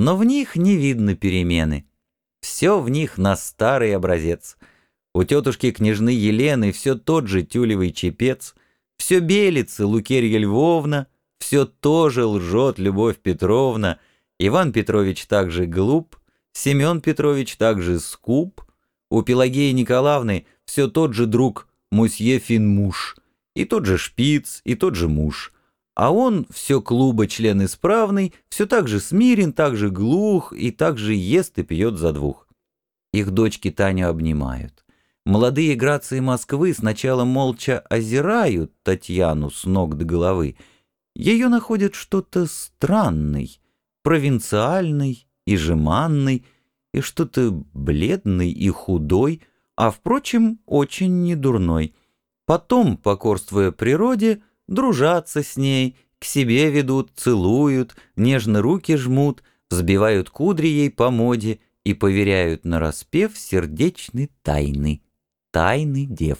Но в них не видно перемены. Все в них на старый образец. У тетушки княжны Елены все тот же тюлевый чепец, все белится Лукерья Львовна, все тоже лжет Любовь Петровна, Иван Петрович также глуп, Семен Петрович также скуп, у Пелагеи Николаевны все тот же друг Мусье Финмуш, и тот же шпиц, и тот же муж. А он все клуба член исправный, все так же смирен, так же глух и так же ест и пьет за двух. Их дочки Таню обнимают. Молодые грации Москвы сначала молча озирают Татьяну с ног до головы. Ее находят что-то странный, провинциальный и жеманный, и что-то бледный и худой, а, впрочем, очень недурной. Потом, покорствуя природе, дружатся с ней, к себе ведут, целуют, нежно руки жмут, взбивают кудри ей по моде и поверяют нараспев сердечной тайны, тайны дев,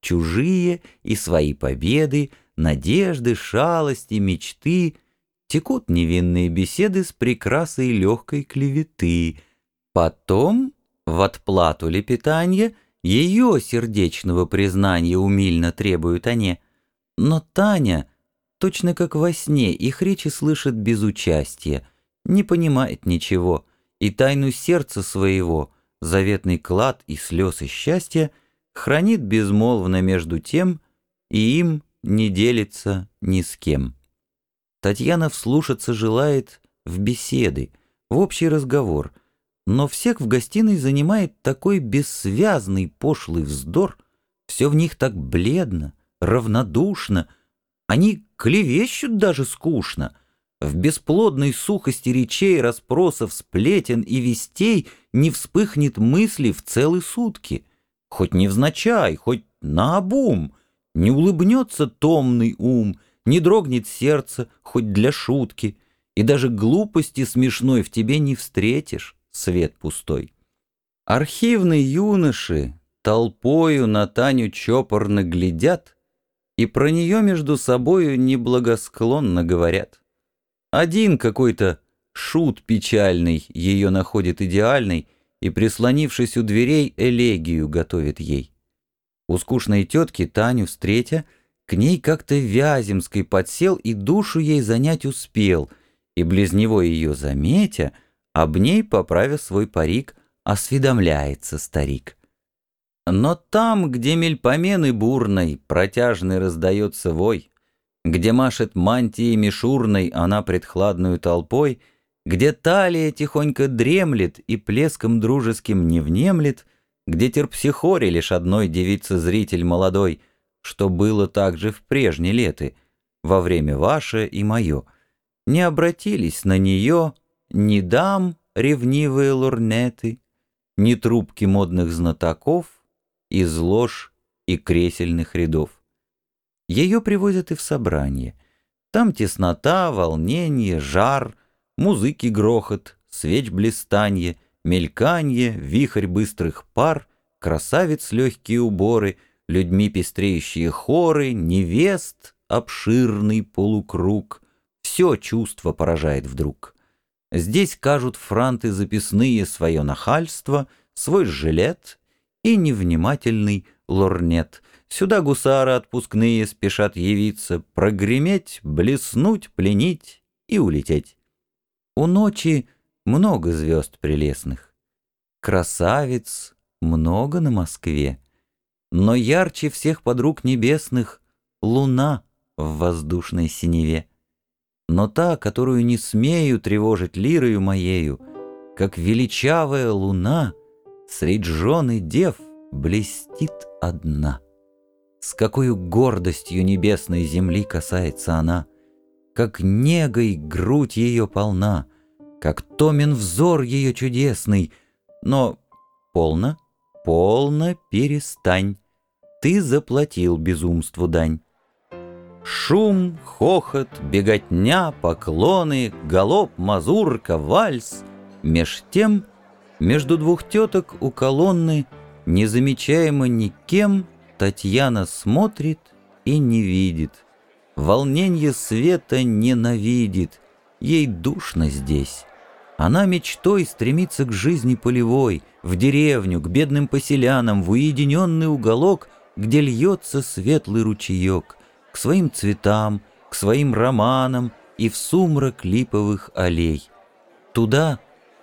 чужие и свои победы, надежды, шалости, мечты, текут невинные беседы с прекрасой легкой клеветы. Потом, в отплату лепетанья, ее сердечного признания умильно требуют они, но Таня, точно как во сне, их речи слышит без участия, не понимает ничего, и тайну сердца своего, заветный клад и слез и счастья, хранит безмолвно между тем, и им не делится ни с кем. Татьяна вслушаться желает в беседы, в общий разговор, но всех в гостиной занимает такой бессвязный пошлый вздор, все в них так бледно, равнодушно, они клевещут даже скучно. В бесплодной сухости речей, расспросов, сплетен и вестей не вспыхнет мысли в целые сутки. Хоть невзначай, хоть наобум, не улыбнется томный ум, не дрогнет сердце, хоть для шутки, и даже глупости смешной в тебе не встретишь, свет пустой. Архивные юноши толпою на Таню чопорно глядят и про нее между собою неблагосклонно говорят. Один какой-то шут печальный ее находит идеальной и, прислонившись у дверей, элегию готовит ей. У скучной тетки Таню встретя, к ней как-то Вяземской подсел и душу ей занять успел, и близ него ее заметя, об ней, поправя свой парик, осведомляется старик — но там, где мельпомены бурной, протяжный раздается вой, где машет мантией мишурной она пред хладную толпой, где талия тихонько дремлет и плеском дружеским не внемлет, где терпсихоре лишь одной девица-зритель молодой, что было также в прежние леты, во время ваше и мое, не обратились на нее ни дам ревнивые лорнеты, ни трубки модных знатоков — из лож и кресельных рядов. Ее привозят и в собрание. Там теснота, волнение, жар, музыки грохот, свеч блистанье, мельканье, вихрь быстрых пар, красавиц легкие уборы, людьми пестреющие хоры, невест, обширный полукруг. Все чувство поражает вдруг. Здесь кажут франты записные свое нахальство, свой жилет и невнимательный лорнет. Сюда гусары отпускные спешат явиться, прогреметь, блеснуть, пленить и улететь. У ночи много звезд прелестных. Красавиц много на Москве. Но ярче всех подруг небесных луна в воздушной синеве. Но та, которую не смею тревожить лирою моею, как величавая луна — Средь жен дев блестит одна. С какой гордостью небесной земли касается она, Как негой грудь ее полна, Как томен взор ее чудесный. Но полно, полно перестань, Ты заплатил безумству дань. Шум, хохот, беготня, поклоны, Галоп, мазурка, вальс — Меж тем между двух теток у колонны, незамечаемо никем, Татьяна смотрит и не видит. Волнение света ненавидит, ей душно здесь. Она мечтой стремится к жизни полевой, в деревню, к бедным поселянам, в уединенный уголок, где льется светлый ручеек, к своим цветам, к своим романам и в сумрак липовых аллей. Туда,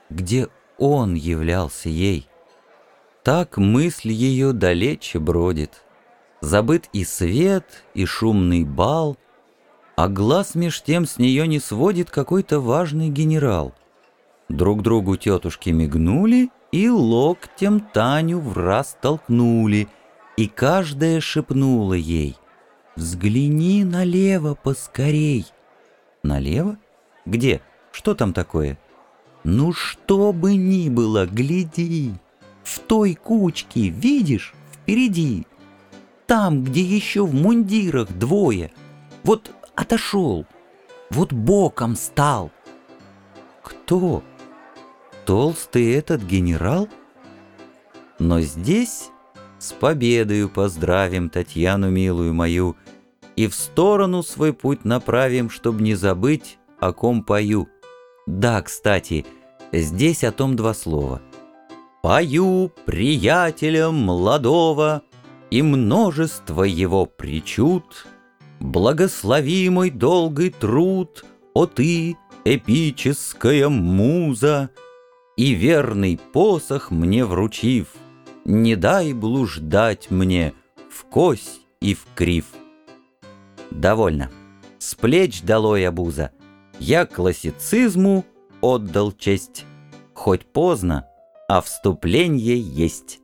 где он являлся ей. Так мысль ее далече бродит. Забыт и свет, и шумный бал, а глаз меж тем с нее не сводит какой-то важный генерал. Друг другу тетушки мигнули и локтем Таню в раз толкнули, и каждая шепнула ей «Взгляни налево поскорей». «Налево? Где? Что там такое?» «Ну что бы ни было, гляди! В той кучке, видишь, впереди!» там, где еще в мундирах двое. Вот отошел, вот боком стал. Кто? Толстый этот генерал? Но здесь с победою поздравим Татьяну милую мою и в сторону свой путь направим, чтобы не забыть, о ком пою. Да, кстати, здесь о том два слова. «Пою приятелям молодого, и множество его причуд, Благослови мой долгий труд, о ты, эпическая муза, И верный посох мне вручив, Не дай блуждать мне в кость и в крив. Довольно. С плеч долой обуза. Я классицизму отдал честь. Хоть поздно, а вступление есть.